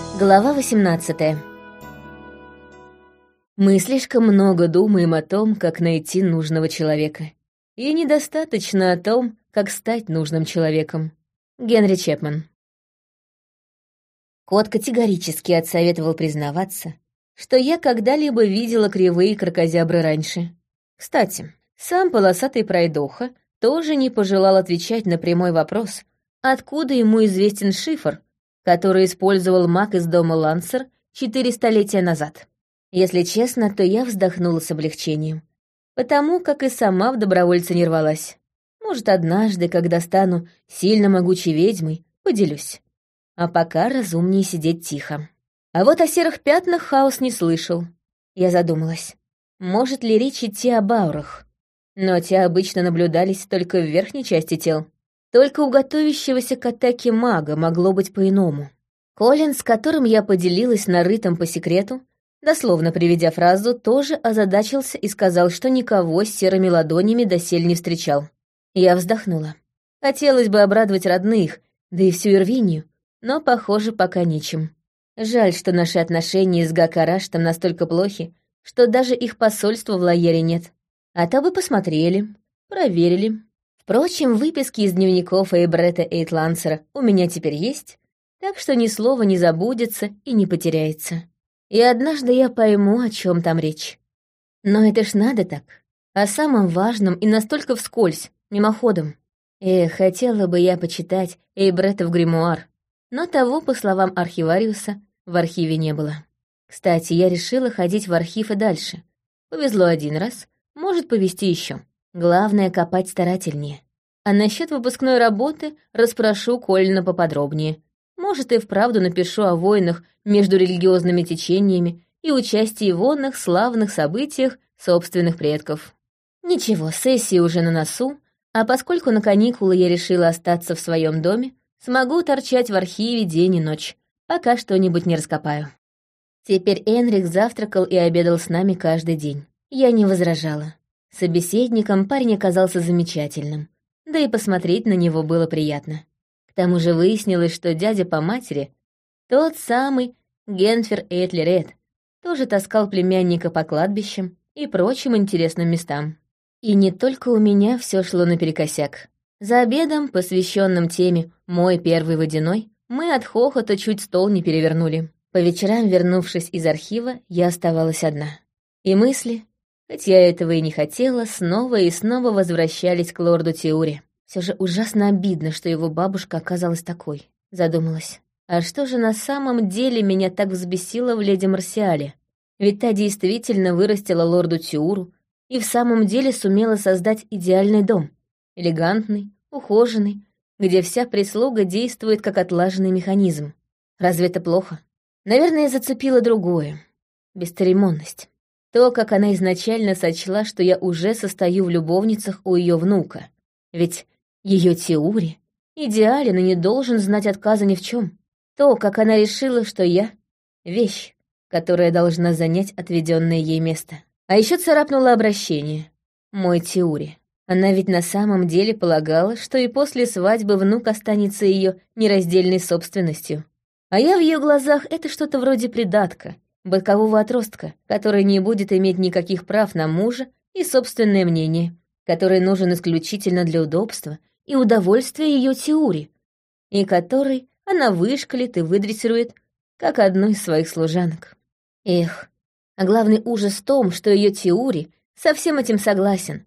Глава 18 Мы слишком много думаем о том, как найти нужного человека. И недостаточно о том, как стать нужным человеком. Генри Чепман. Кот категорически отсоветовал признаваться, что я когда-либо видела кривые крокозябры раньше. Кстати, сам полосатый пройдоха тоже не пожелал отвечать на прямой вопрос, откуда ему известен шифр, который использовал маг из дома Лансер четыре столетия назад. Если честно, то я вздохнула с облегчением, потому как и сама в добровольце не рвалась. Может, однажды, когда стану сильно могучей ведьмой, поделюсь. А пока разумнее сидеть тихо. А вот о серых пятнах Хаос не слышал. Я задумалась, может ли речь идти об аурах? Но те обычно наблюдались только в верхней части тел. Только у готовящегося к атаке мага могло быть по-иному. Колин, с которым я поделилась нарытым по секрету, дословно приведя фразу, тоже озадачился и сказал, что никого с серыми ладонями досель не встречал. Я вздохнула. Хотелось бы обрадовать родных, да и всю Ирвинию, но, похоже, пока нечем. Жаль, что наши отношения с Гакараштом настолько плохи, что даже их посольства в Лаере нет. А то бы посмотрели, проверили, Впрочем, выписки из дневников Эйбрета Эйтлансера у меня теперь есть, так что ни слова не забудется и не потеряется. И однажды я пойму, о чем там речь. Но это ж надо так. О самом важном и настолько вскользь, мимоходом. Эх, хотела бы я почитать Эйбретов гримуар. Но того, по словам архивариуса, в архиве не было. Кстати, я решила ходить в архив и дальше. Повезло один раз, может повезти еще. Главное — копать старательнее. А насчет выпускной работы расспрошу Колина поподробнее. Может, и вправду напишу о войнах между религиозными течениями и участии в онных славных событиях собственных предков. Ничего, сессии уже на носу, а поскольку на каникулы я решила остаться в своем доме, смогу торчать в архиве день и ночь, пока что-нибудь не раскопаю. Теперь Энрик завтракал и обедал с нами каждый день. Я не возражала. Собеседником парень оказался замечательным, да и посмотреть на него было приятно. К тому же выяснилось, что дядя по матери, тот самый Генфер Этлерет, тоже таскал племянника по кладбищам и прочим интересным местам. И не только у меня все шло наперекосяк. За обедом, посвященным теме «Мой первый водяной», мы от хохота чуть стол не перевернули. По вечерам, вернувшись из архива, я оставалась одна. И мысли, Хоть я этого и не хотела, снова и снова возвращались к лорду Теури. Все же ужасно обидно, что его бабушка оказалась такой. Задумалась. А что же на самом деле меня так взбесило в леди Марсиале? Ведь та действительно вырастила лорду Тиуру и в самом деле сумела создать идеальный дом. Элегантный, ухоженный, где вся прислуга действует как отлаженный механизм. Разве это плохо? Наверное, зацепило другое. Бесцеремонность. То, как она изначально сочла, что я уже состою в любовницах у ее внука. Ведь ее Теури идеален и не должен знать отказа ни в чем. То, как она решила, что я — вещь, которая должна занять отведенное ей место. А еще царапнуло обращение. Мой Теури. Она ведь на самом деле полагала, что и после свадьбы внук останется ее нераздельной собственностью. А я в ее глазах — это что-то вроде придатка — бокового отростка, который не будет иметь никаких прав на мужа и собственное мнение, который нужен исключительно для удобства и удовольствия ее теории, и который она вышкалит и выдрессирует, как одну из своих служанок. Эх, а главный ужас в том, что ее теории со всем этим согласен,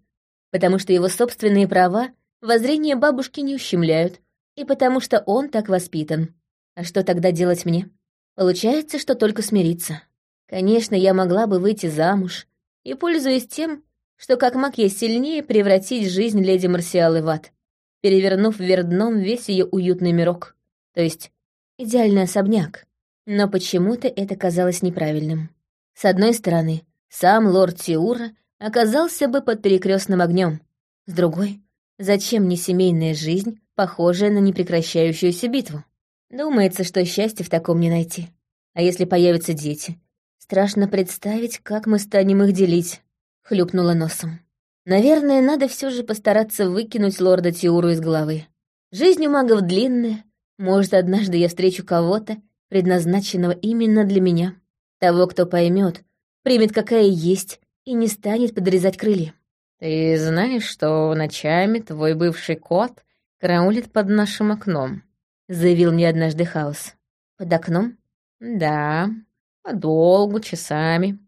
потому что его собственные права воззрение бабушки не ущемляют, и потому что он так воспитан. А что тогда делать мне? Получается, что только смириться. Конечно, я могла бы выйти замуж и, пользуясь тем, что как маг я сильнее, превратить жизнь леди Марсиалы в ад, перевернув вверх дном весь ее уютный мирок, то есть идеальный особняк. Но почему-то это казалось неправильным. С одной стороны, сам лорд Тиура оказался бы под перекрестным огнем. С другой, зачем мне семейная жизнь, похожая на непрекращающуюся битву? Думается, что счастье в таком не найти. А если появятся дети? Страшно представить, как мы станем их делить. Хлюпнула носом. Наверное, надо все же постараться выкинуть лорда Тиуру из головы. Жизнь у магов длинная. Может, однажды я встречу кого-то, предназначенного именно для меня. Того, кто поймет, примет какая есть и не станет подрезать крылья. «Ты знаешь, что ночами твой бывший кот караулит под нашим окном?» — заявил мне однажды Хаос. «Под окном?» «Да, подолгу, часами.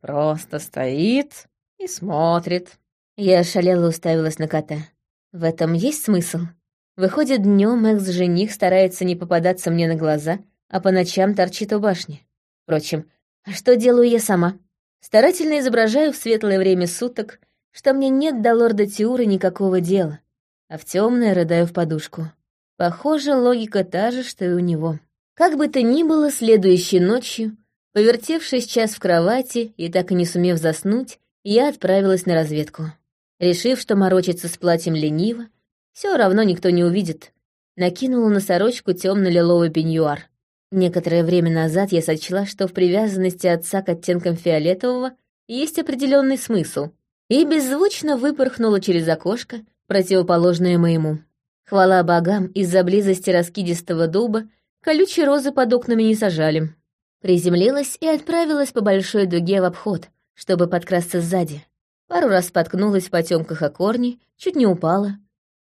Просто стоит и смотрит». Я ошалела уставилась на кота. В этом есть смысл? Выходит, днем экс-жених старается не попадаться мне на глаза, а по ночам торчит у башни. Впрочем, а что делаю я сама? Старательно изображаю в светлое время суток, что мне нет до лорда Тиура никакого дела, а в темное рыдаю в подушку. Похоже, логика та же, что и у него. Как бы то ни было, следующей ночью, повертевшись час в кровати и так и не сумев заснуть, я отправилась на разведку. Решив, что морочиться с платьем лениво, все равно никто не увидит, накинула на сорочку темно-лиловый пеньюар. Некоторое время назад я сочла, что в привязанности отца к оттенкам фиолетового есть определенный смысл, и беззвучно выпорхнула через окошко, противоположное моему. Хвала богам, из-за близости раскидистого дуба колючие розы под окнами не сажали. Приземлилась и отправилась по большой дуге в обход, чтобы подкрасться сзади. Пару раз споткнулась в потемках о корни, чуть не упала.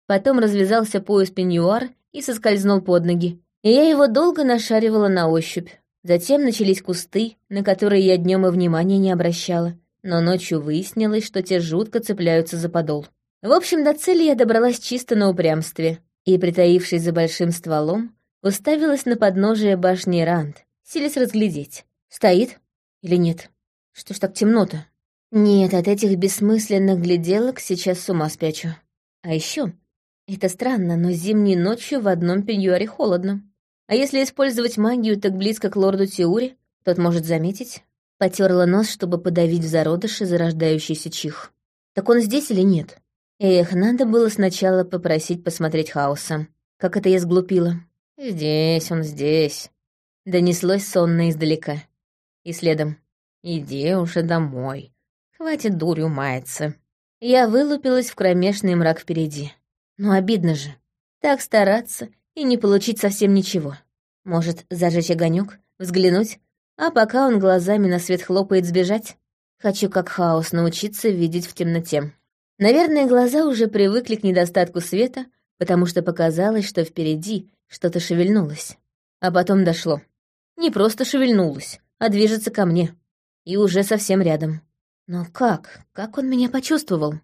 Потом развязался пояс пеньюар и соскользнул под ноги. И я его долго нашаривала на ощупь. Затем начались кусты, на которые я днем и внимания не обращала, но ночью выяснилось, что те жутко цепляются за подол. В общем, до цели я добралась чисто на упрямстве и, притаившись за большим стволом, уставилась на подножие башни Ранд, силясь разглядеть, стоит или нет. Что ж так темно-то? Нет, от этих бессмысленных гляделок сейчас с ума спячу. А еще, это странно, но зимней ночью в одном пеньюаре холодно. А если использовать магию так близко к лорду Теури, тот может заметить. Потерла нос, чтобы подавить в зародыше зарождающийся чих. Так он здесь или нет? Эх, надо было сначала попросить посмотреть хаоса. Как это я сглупила. «Здесь он, здесь», — донеслось сонно издалека. И следом. «Иди уже домой. Хватит дурью маяться». Я вылупилась в кромешный мрак впереди. Но обидно же. Так стараться и не получить совсем ничего. Может, зажечь огонек, взглянуть, а пока он глазами на свет хлопает сбежать? Хочу как хаос научиться видеть в темноте. Наверное, глаза уже привыкли к недостатку света, потому что показалось, что впереди что-то шевельнулось. А потом дошло. Не просто шевельнулось, а движется ко мне. И уже совсем рядом. Но как? Как он меня почувствовал?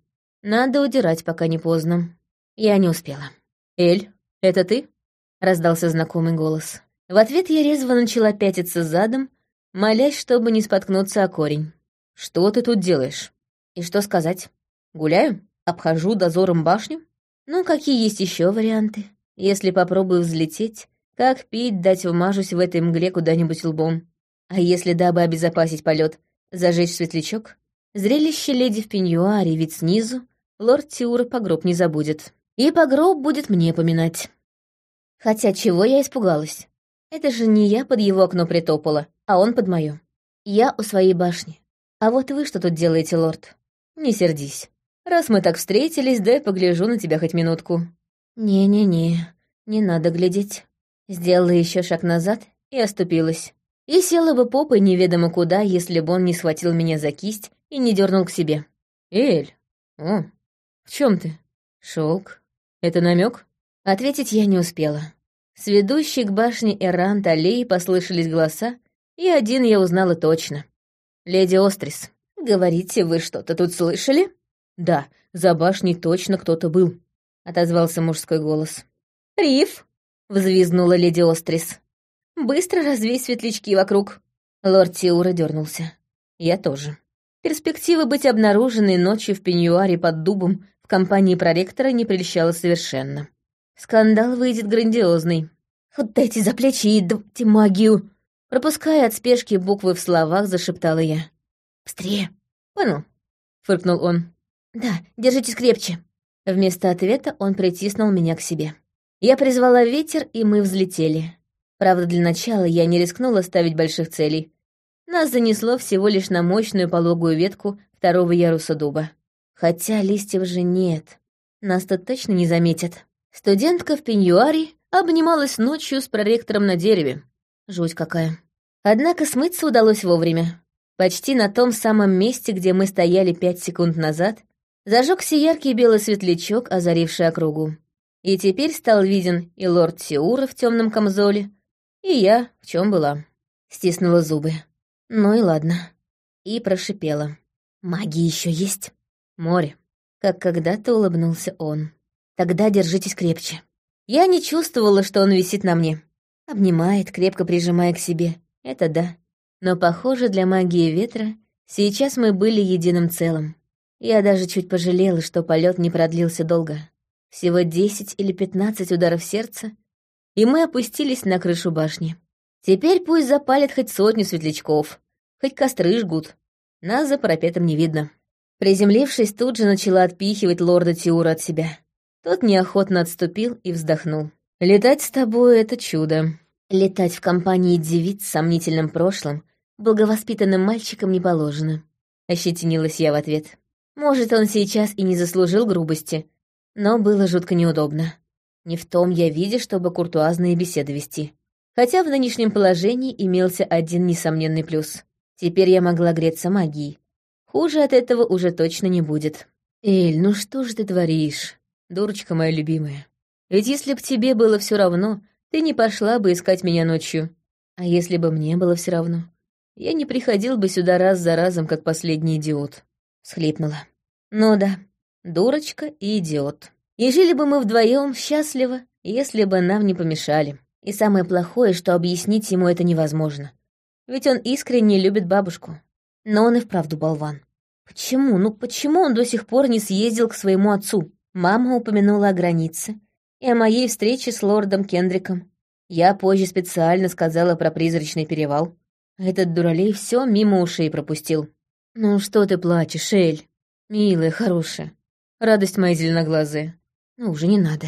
Надо удирать, пока не поздно. Я не успела. «Эль, это ты?» — раздался знакомый голос. В ответ я резво начала пятиться задом, молясь, чтобы не споткнуться о корень. «Что ты тут делаешь?» «И что сказать?» Гуляю? Обхожу дозором башню? Ну, какие есть еще варианты? Если попробую взлететь, как пить дать вмажусь в этой мгле куда-нибудь лбом? А если, дабы обезопасить полет, зажечь светлячок? Зрелище леди в пеньюаре, ведь снизу лорд Тиура погроб не забудет. И погроб будет мне поминать. Хотя чего я испугалась? Это же не я под его окно притопала, а он под мое. Я у своей башни. А вот вы что тут делаете, лорд? Не сердись. Раз мы так встретились, дай погляжу на тебя хоть минутку». «Не-не-не, не надо глядеть». Сделала еще шаг назад и оступилась. И села бы попой неведомо куда, если бы он не схватил меня за кисть и не дернул к себе. «Эль, о, в чем ты? Шелк. Это намек? Ответить я не успела. С ведущей к башне Эрант аллеи послышались голоса, и один я узнала точно. «Леди Острис, говорите, вы что-то тут слышали?» «Да, за башней точно кто-то был», — отозвался мужской голос. «Риф!» — взвизгнула леди Острис. «Быстро развей светлячки вокруг». Лорд Тиура дернулся. Я тоже. Перспектива быть обнаруженной ночью в пеньюаре под дубом в компании проректора не прельщала совершенно. Скандал выйдет грандиозный. «Хватайте за плечи и давайте магию!» Пропуская от спешки буквы в словах, зашептала я. «Быстрее!» «Понял», — фыркнул он. «Да, держитесь крепче». Вместо ответа он притиснул меня к себе. Я призвала ветер, и мы взлетели. Правда, для начала я не рискнула ставить больших целей. Нас занесло всего лишь на мощную пологую ветку второго яруса дуба. Хотя листьев же нет. Нас тут точно не заметят. Студентка в пеньюаре обнималась ночью с проректором на дереве. Жуть какая. Однако смыться удалось вовремя. Почти на том самом месте, где мы стояли пять секунд назад, зажегся яркий белый светлячок, озаривший округу. И теперь стал виден и лорд Сиура в темном камзоле, и я, в чем была. Стиснула зубы. Ну и ладно. И прошипела. «Магия еще есть?» «Море». Как когда-то улыбнулся он. «Тогда держитесь крепче». Я не чувствовала, что он висит на мне. Обнимает, крепко прижимая к себе. Это да. Но, похоже, для магии ветра сейчас мы были единым целым. Я даже чуть пожалела, что полет не продлился долго. Всего десять или пятнадцать ударов сердца, и мы опустились на крышу башни. Теперь пусть запалят хоть сотню светлячков, хоть костры жгут. Нас за парапетом не видно. Приземлившись, тут же начала отпихивать лорда Тиура от себя. Тот неохотно отступил и вздохнул. «Летать с тобой — это чудо». Летать в компании девиц с сомнительным прошлым благовоспитанным мальчикам не положено. Ощетинилась я в ответ. Может, он сейчас и не заслужил грубости, но было жутко неудобно. Не в том я виде, чтобы куртуазные беседы вести. Хотя в нынешнем положении имелся один несомненный плюс. Теперь я могла греться магией. Хуже от этого уже точно не будет. «Эль, ну что же ты творишь?» дурочка моя любимая. Ведь если б тебе было все равно, ты не пошла бы искать меня ночью. А если бы мне было все равно, я не приходил бы сюда раз за разом, как последний идиот. Схлипнула. Ну да, дурочка и идиот. И жили бы мы вдвоем счастливо, если бы нам не помешали. И самое плохое, что объяснить ему это невозможно. Ведь он искренне любит бабушку. Но он и вправду болван. Почему, ну почему он до сих пор не съездил к своему отцу? Мама упомянула о границе и о моей встрече с лордом Кендриком. Я позже специально сказала про призрачный перевал. Этот дуралей все мимо ушей пропустил. «Ну что ты плачешь, Эль? Милая, хорошая. Радость моя зеленоглазая. Ну, уже не надо.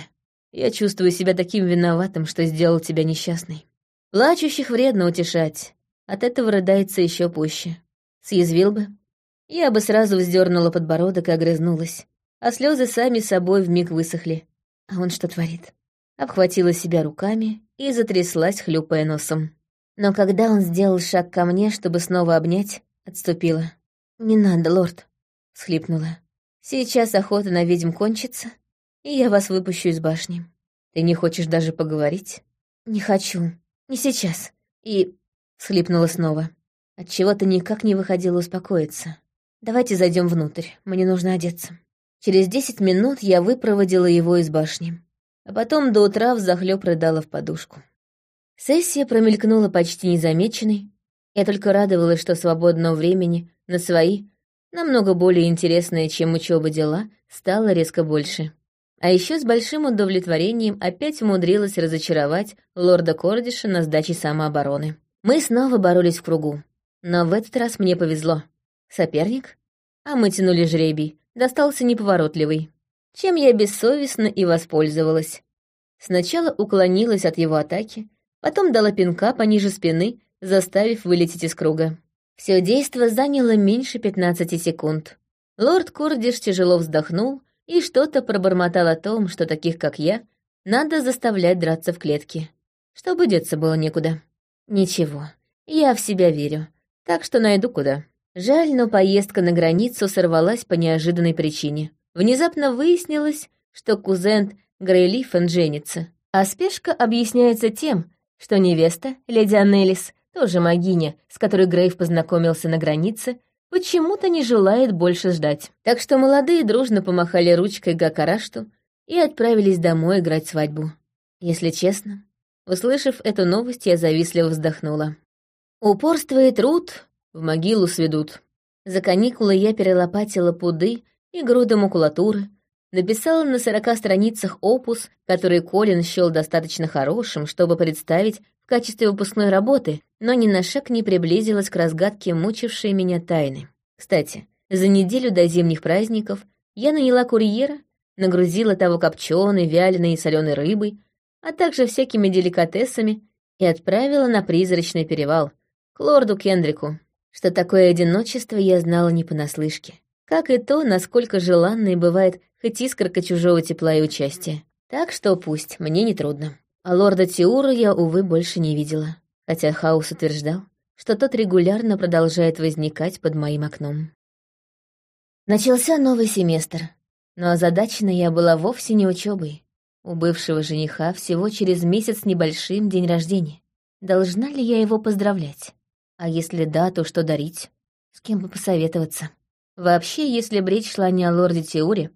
Я чувствую себя таким виноватым, что сделал тебя несчастной. Плачущих вредно утешать. От этого рыдается еще пуще. Съязвил бы. Я бы сразу вздернула подбородок и огрызнулась а слезы сами собой вмиг высохли. А он что творит? Обхватила себя руками и затряслась, хлюпая носом. Но когда он сделал шаг ко мне, чтобы снова обнять, отступила. «Не надо, лорд», — схлипнула. «Сейчас охота на ведьм кончится, и я вас выпущу из башни. Ты не хочешь даже поговорить?» «Не хочу. Не сейчас. И...» — схлипнула снова. Отчего-то никак не выходила успокоиться. «Давайте зайдем внутрь. Мне нужно одеться». Через десять минут я выпроводила его из башни, а потом до утра взахлёб рыдала в подушку. Сессия промелькнула почти незамеченной. Я только радовалась, что свободного времени на свои, намного более интересные, чем учеба дела, стало резко больше. А еще с большим удовлетворением опять умудрилась разочаровать лорда Кордиша на сдаче самообороны. Мы снова боролись в кругу. Но в этот раз мне повезло. Соперник? А мы тянули жребий, достался неповоротливый, чем я бессовестно и воспользовалась. Сначала уклонилась от его атаки, потом дала пинка пониже спины, заставив вылететь из круга. Все действо заняло меньше пятнадцати секунд. Лорд Кордиш тяжело вздохнул и что-то пробормотал о том, что таких, как я, надо заставлять драться в клетке, чтобы деться было некуда. Ничего, я в себя верю, так что найду куда. Жаль, но поездка на границу сорвалась по неожиданной причине. Внезапно выяснилось, что кузен Грейлифен женится. А спешка объясняется тем, что невеста, леди Аннелис, тоже магиня, с которой Грейв познакомился на границе, почему-то не желает больше ждать. Так что молодые дружно помахали ручкой Гакарашту и отправились домой играть свадьбу. Если честно, услышав эту новость, я завистливо вздохнула. Упорство и труд в могилу сведут. За каникулы я перелопатила пуды и груды макулатуры, написала на сорока страницах опус, который Колин счел достаточно хорошим, чтобы представить в качестве выпускной работы, но ни на шаг не приблизилась к разгадке мучившей меня тайны. Кстати, за неделю до зимних праздников я наняла курьера, нагрузила того копченой, вяленой и соленой рыбой, а также всякими деликатесами и отправила на призрачный перевал, к лорду Кендрику. Что такое одиночество, я знала не понаслышке. Как и то, насколько желанной бывает хоть искорка чужого тепла и участия. Так что пусть, мне не трудно. А лорда Тиура я, увы, больше не видела. Хотя Хаус утверждал, что тот регулярно продолжает возникать под моим окном. Начался новый семестр, но озадачена я была вовсе не учебой. У бывшего жениха всего через месяц небольшим день рождения. Должна ли я его поздравлять? А если да, то что дарить? С кем бы посоветоваться? Вообще, если бы речь шла не о лорде Теуре,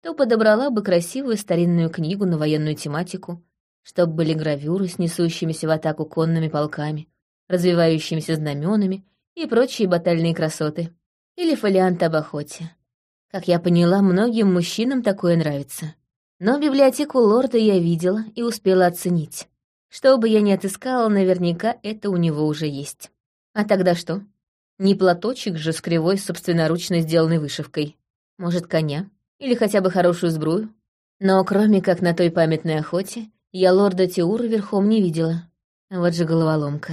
то подобрала бы красивую старинную книгу на военную тематику, чтобы были гравюры с несущимися в атаку конными полками, развивающимися знаменами и прочие батальные красоты. Или фолиант об охоте. Как я поняла, многим мужчинам такое нравится. Но библиотеку лорда я видела и успела оценить. Что бы я ни отыскала, наверняка это у него уже есть. А тогда что? Не платочек же с кривой собственноручно сделанной вышивкой. Может, коня? Или хотя бы хорошую сбрую? Но кроме как на той памятной охоте, я лорда Тиура верхом не видела. Вот же головоломка.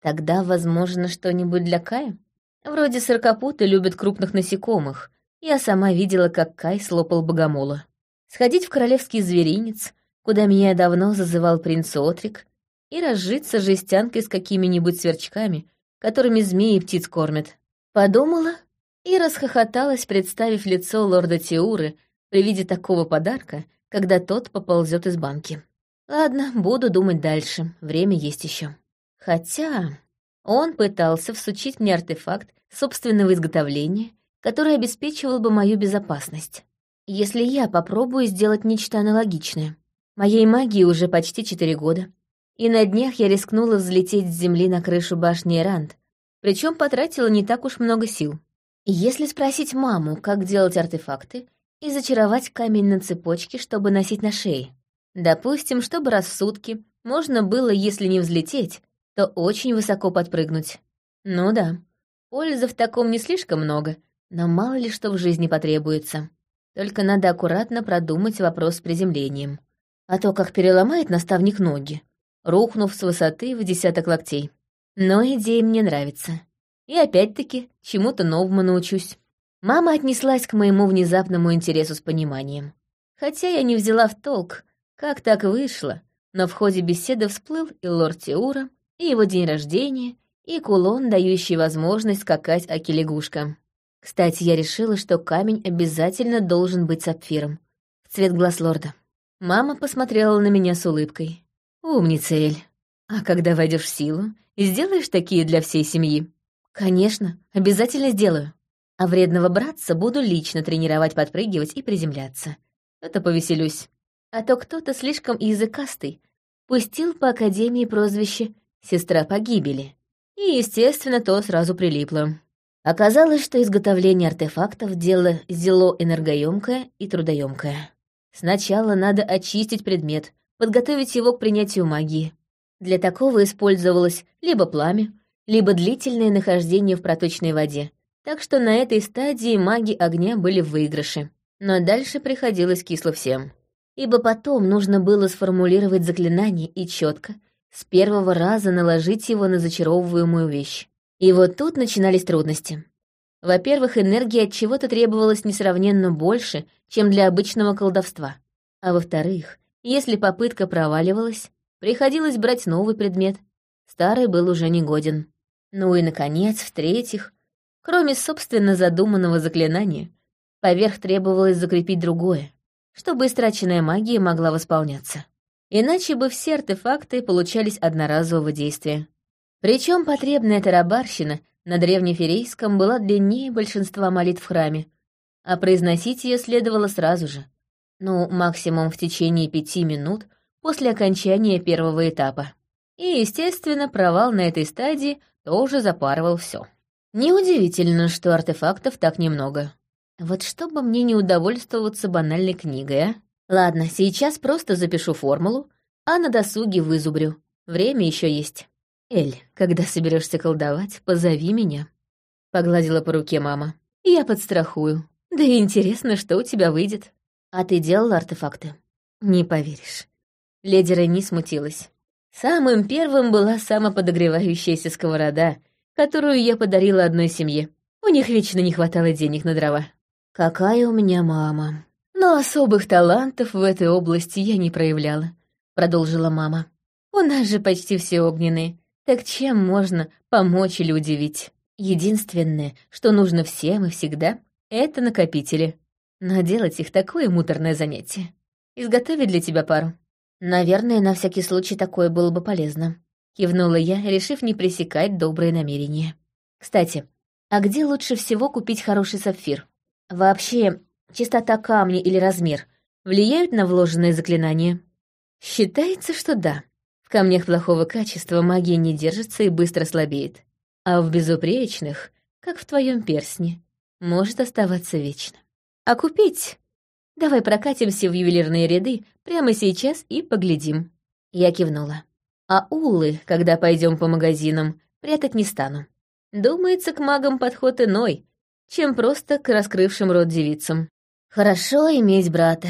Тогда, возможно, что-нибудь для Кая? Вроде сорокопуты любят крупных насекомых. Я сама видела, как Кай слопал богомола. Сходить в королевский зверинец, куда меня давно зазывал принц Отрик, и разжиться жестянкой с какими-нибудь сверчками, которыми змеи и птиц кормят. Подумала и расхохоталась, представив лицо лорда Тиуры при виде такого подарка, когда тот поползет из банки. Ладно, буду думать дальше, время есть еще. Хотя он пытался всучить мне артефакт собственного изготовления, который обеспечивал бы мою безопасность. Если я попробую сделать нечто аналогичное. Моей магии уже почти четыре года. И на днях я рискнула взлететь с земли на крышу башни Эрант, причем потратила не так уж много сил. И если спросить маму, как делать артефакты, и зачаровать камень на цепочке, чтобы носить на шее. Допустим, чтобы раз в сутки можно было, если не взлететь, то очень высоко подпрыгнуть. Ну да, пользы в таком не слишком много, но мало ли что в жизни потребуется. Только надо аккуратно продумать вопрос с приземлением а то как переломает наставник ноги, рухнув с высоты в десяток локтей. Но идея мне нравится. И опять-таки чему-то новому научусь. Мама отнеслась к моему внезапному интересу с пониманием. Хотя я не взяла в толк, как так вышло, но в ходе беседы всплыл и лорд Теура, и его день рождения, и кулон, дающий возможность скакать Аки-лягушка. Кстати, я решила, что камень обязательно должен быть сапфиром, в цвет глаз лорда. Мама посмотрела на меня с улыбкой. «Умница, Эль. А когда войдешь в силу, сделаешь такие для всей семьи?» «Конечно, обязательно сделаю. А вредного братца буду лично тренировать подпрыгивать и приземляться. Это повеселюсь. А то кто-то слишком языкастый пустил по Академии прозвище «Сестра погибели». И, естественно, то сразу прилипло. Оказалось, что изготовление артефактов — дело зело энергоемкое и трудоемкое. Сначала надо очистить предмет, подготовить его к принятию магии. Для такого использовалось либо пламя, либо длительное нахождение в проточной воде. Так что на этой стадии маги огня были в выигрыше. Но дальше приходилось кисло всем. Ибо потом нужно было сформулировать заклинание и четко, с первого раза наложить его на зачаровываемую вещь. И вот тут начинались трудности. Во-первых, энергии от чего-то требовалось несравненно больше, чем для обычного колдовства. А во-вторых, если попытка проваливалась, приходилось брать новый предмет. Старый был уже негоден. Ну и, наконец, в-третьих, кроме собственно задуманного заклинания, поверх требовалось закрепить другое, чтобы истраченная магия могла восполняться. Иначе бы все артефакты получались одноразового действия. Причем потребная тарабарщина на древнеферейском была длиннее большинства молитв в храме, а произносить ее следовало сразу же, ну, максимум в течение пяти минут после окончания первого этапа. И, естественно, провал на этой стадии тоже запарывал все. Неудивительно, что артефактов так немного. Вот чтобы мне не удовольствоваться банальной книгой, а? Ладно, сейчас просто запишу формулу, а на досуге вызубрю. Время еще есть. «Эль, когда соберешься колдовать, позови меня», — погладила по руке мама. «Я подстрахую. Да и интересно, что у тебя выйдет. А ты делала артефакты?» «Не поверишь». Леди Рени смутилась. Самым первым была самоподогревающаяся сковорода, которую я подарила одной семье. У них вечно не хватало денег на дрова. Какая у меня мама. Но особых талантов в этой области я не проявляла, продолжила мама. У нас же почти все огненные, Так чем можно помочь или удивить? Единственное, что нужно всем и всегда, это накопители. Но делать их такое муторное занятие. Изготовить для тебя пару. Наверное, на всякий случай такое было бы полезно. Кивнула я, решив не пресекать добрые намерения. Кстати, а где лучше всего купить хороший сапфир? Вообще, чистота камня или размер влияют на вложенное заклинание? Считается, что да. В камнях плохого качества магия не держится и быстро слабеет. А в безупречных, как в твоем персне, может оставаться вечно. А купить? Давай прокатимся в ювелирные ряды прямо сейчас и поглядим. Я кивнула. А улы, когда пойдем по магазинам, прятать не стану. Думается, к магам подход иной, чем просто к раскрывшим рот девицам. Хорошо иметь брата.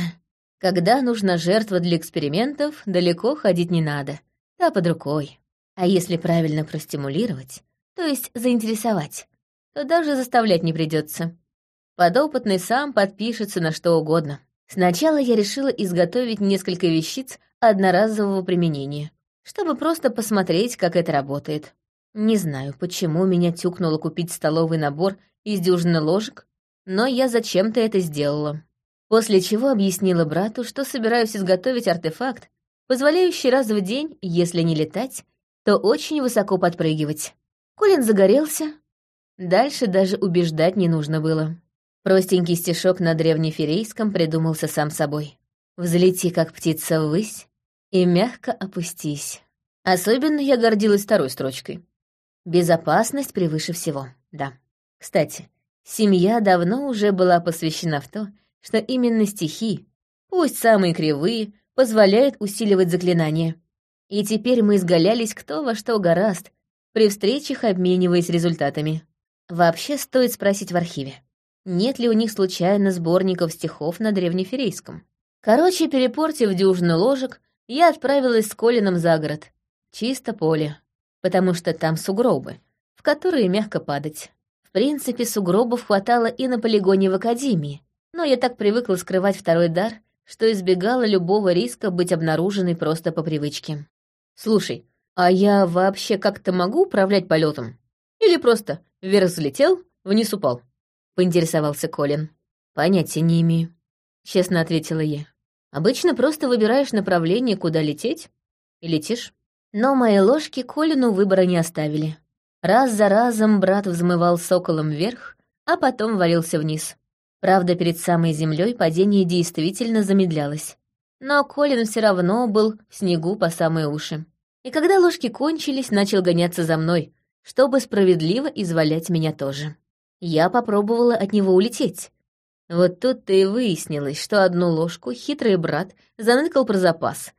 Когда нужна жертва для экспериментов, далеко ходить не надо. Та под рукой. А если правильно простимулировать, то есть заинтересовать, то даже заставлять не придется. Подопытный сам подпишется на что угодно. Сначала я решила изготовить несколько вещиц одноразового применения, чтобы просто посмотреть, как это работает. Не знаю, почему меня тюкнуло купить столовый набор из дюжины ложек, но я зачем-то это сделала. После чего объяснила брату, что собираюсь изготовить артефакт, позволяющий раз в день, если не летать, то очень высоко подпрыгивать. Колин загорелся. Дальше даже убеждать не нужно было. Простенький стишок на древнеферейском придумался сам собой. «Взлети, как птица ввысь, и мягко опустись». Особенно я гордилась второй строчкой. Безопасность превыше всего, да. Кстати, семья давно уже была посвящена в то, что именно стихи, пусть самые кривые, позволяют усиливать заклинания. И теперь мы изгалялись кто во что гораст, при встречах обмениваясь результатами. Вообще стоит спросить в архиве, нет ли у них случайно сборников стихов на древнеферейском. Короче, перепортив дюжину ложек, я отправилась с Колином за город. Чисто поле потому что там сугробы, в которые мягко падать. В принципе, сугробов хватало и на полигоне в Академии, но я так привыкла скрывать второй дар, что избегала любого риска быть обнаруженной просто по привычке. «Слушай, а я вообще как-то могу управлять полетом? Или просто вверх взлетел, вниз упал?» — поинтересовался Колин. «Понятия не имею», — честно ответила я. «Обычно просто выбираешь направление, куда лететь, и летишь. Но мои ложки Колину выбора не оставили. Раз за разом брат взмывал соколом вверх, а потом валился вниз. Правда, перед самой землей падение действительно замедлялось. Но Колин все равно был в снегу по самые уши. И когда ложки кончились, начал гоняться за мной, чтобы справедливо извалять меня тоже. Я попробовала от него улететь. Вот тут-то и выяснилось, что одну ложку хитрый брат заныкал про запас,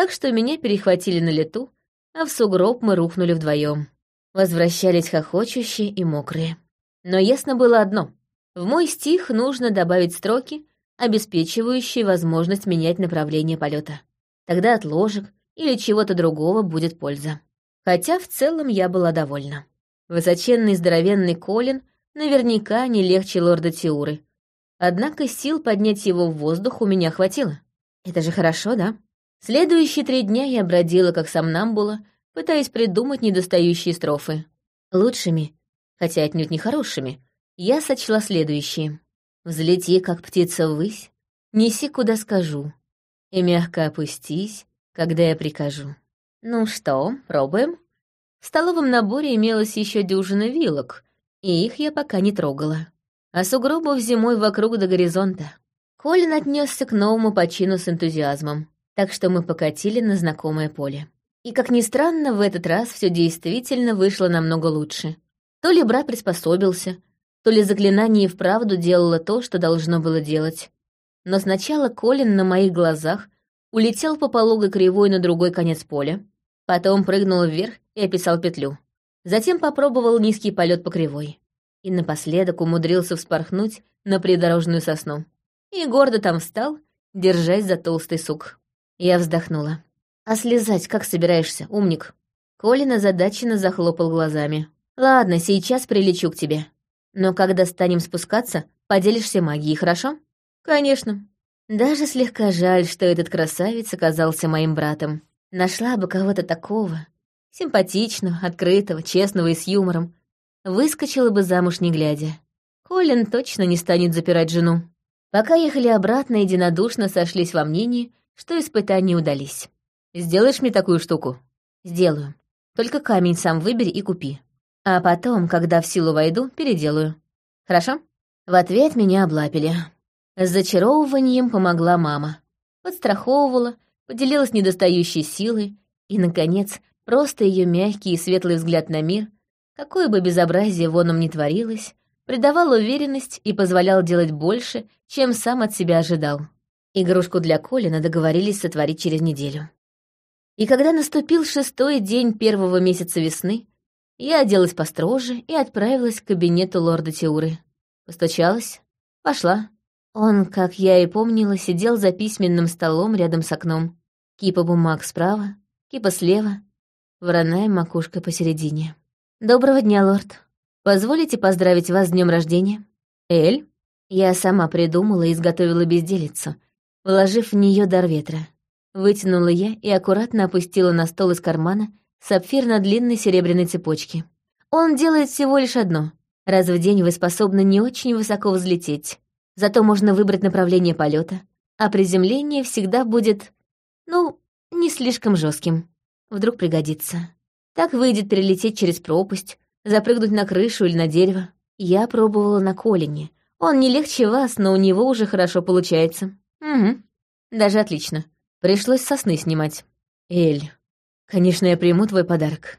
так что меня перехватили на лету, а в сугроб мы рухнули вдвоем. Возвращались хохочущие и мокрые. Но ясно было одно. В мой стих нужно добавить строки, обеспечивающие возможность менять направление полета. Тогда от ложек или чего-то другого будет польза. Хотя в целом я была довольна. Высоченный здоровенный Колин наверняка не легче лорда Тиуры. Однако сил поднять его в воздух у меня хватило. Это же хорошо, да? Следующие три дня я бродила как сомнамбула, пытаясь придумать недостающие строфы. Лучшими, хотя отнюдь не хорошими, я сочла следующие. «Взлети, как птица ввысь, неси, куда скажу, и мягко опустись, когда я прикажу». Ну что, пробуем? В столовом наборе имелось еще дюжина вилок, и их я пока не трогала. А сугробов зимой вокруг до горизонта. Колин отнесся к новому почину с энтузиазмом так что мы покатили на знакомое поле. И, как ни странно, в этот раз все действительно вышло намного лучше. То ли брат приспособился, то ли заклинание и вправду делало то, что должно было делать. Но сначала Колин на моих глазах улетел по пологой кривой на другой конец поля, потом прыгнул вверх и описал петлю. Затем попробовал низкий полет по кривой. И напоследок умудрился вспорхнуть на придорожную сосну. И гордо там встал, держась за толстый сук. Я вздохнула. «А слезать как собираешься, умник?» Колин озадаченно захлопал глазами. «Ладно, сейчас прилечу к тебе. Но когда станем спускаться, поделишься магией, хорошо?» «Конечно». Даже слегка жаль, что этот красавец оказался моим братом. Нашла бы кого-то такого, симпатичного, открытого, честного и с юмором, выскочила бы замуж не глядя. Колин точно не станет запирать жену. Пока ехали обратно, единодушно сошлись во мнении, что испытания удались. «Сделаешь мне такую штуку?» «Сделаю. Только камень сам выбери и купи. А потом, когда в силу войду, переделаю. Хорошо?» В ответ меня облапили. С зачаровыванием помогла мама. Подстраховывала, поделилась недостающей силой и, наконец, просто ее мягкий и светлый взгляд на мир, какое бы безобразие воном ни творилось, придавал уверенность и позволял делать больше, чем сам от себя ожидал. Игрушку для Колина договорились сотворить через неделю. И когда наступил шестой день первого месяца весны, я оделась построже и отправилась к кабинету лорда Теуры. Постучалась, пошла. Он, как я и помнила, сидел за письменным столом рядом с окном. Кипа бумаг справа, кипа слева, вороная макушка посередине. «Доброго дня, лорд. Позволите поздравить вас с днем рождения?» «Эль?» Я сама придумала и изготовила безделицу, вложив в нее дар ветра. Вытянула я и аккуратно опустила на стол из кармана сапфир на длинной серебряной цепочке. Он делает всего лишь одно. Раз в день вы способны не очень высоко взлететь. Зато можно выбрать направление полета, а приземление всегда будет, ну, не слишком жестким. Вдруг пригодится. Так выйдет перелететь через пропасть, запрыгнуть на крышу или на дерево. Я пробовала на Колине. Он не легче вас, но у него уже хорошо получается. Угу. Даже отлично. Пришлось сосны снимать. Эль, конечно, я приму твой подарок.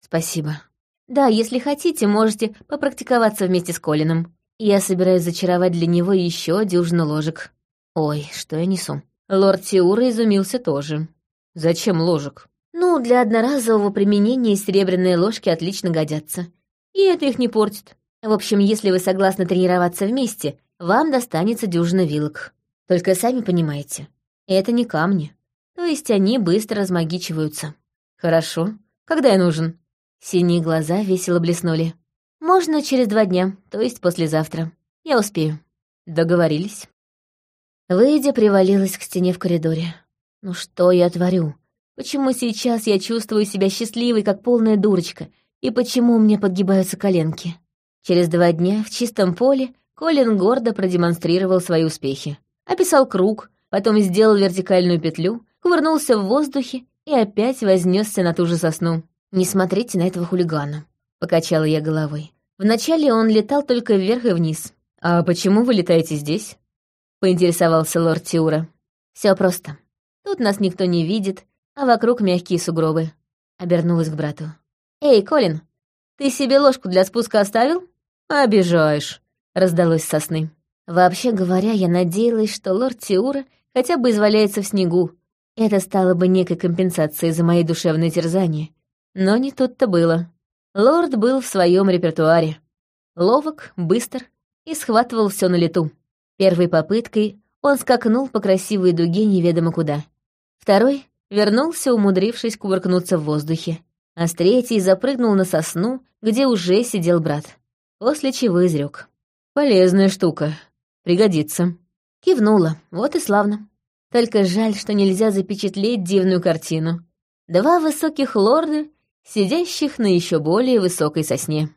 Спасибо. Да, если хотите, можете попрактиковаться вместе с Колином. Я собираюсь зачаровать для него еще дюжину ложек. Ой, что я несу. Лорд Тиура изумился тоже. Зачем ложек? Ну, для одноразового применения серебряные ложки отлично годятся. И это их не портит. В общем, если вы согласны тренироваться вместе, вам достанется дюжина вилок. Только сами понимаете, это не камни. То есть они быстро размагичиваются. Хорошо. Когда я нужен? Синие глаза весело блеснули. Можно через два дня, то есть послезавтра. Я успею. Договорились. Выйдя, привалилась к стене в коридоре. Ну что я творю? Почему сейчас я чувствую себя счастливой, как полная дурочка, и почему мне подгибаются коленки? Через два дня в чистом поле Колин гордо продемонстрировал свои успехи. Описал круг, потом сделал вертикальную петлю, кувырнулся в воздухе и опять вознесся на ту же сосну. «Не смотрите на этого хулигана», — покачала я головой. Вначале он летал только вверх и вниз. «А почему вы летаете здесь?» — поинтересовался лорд Тиура. Все просто. Тут нас никто не видит, а вокруг мягкие сугробы». Обернулась к брату. «Эй, Колин, ты себе ложку для спуска оставил?» «Обижаешь», — раздалось сосны. Вообще говоря, я надеялась, что лорд Тиура хотя бы изваляется в снегу. Это стало бы некой компенсацией за мои душевные терзания. Но не тут-то было. Лорд был в своем репертуаре. Ловок, быстр и схватывал все на лету. Первой попыткой он скакнул по красивой дуге неведомо куда. Второй вернулся, умудрившись кувыркнуться в воздухе. А с третьей запрыгнул на сосну, где уже сидел брат. После чего изрек. «Полезная штука. Пригодится». Кивнула, вот и славно. Только жаль, что нельзя запечатлеть дивную картину. Два высоких лорда, сидящих на еще более высокой сосне.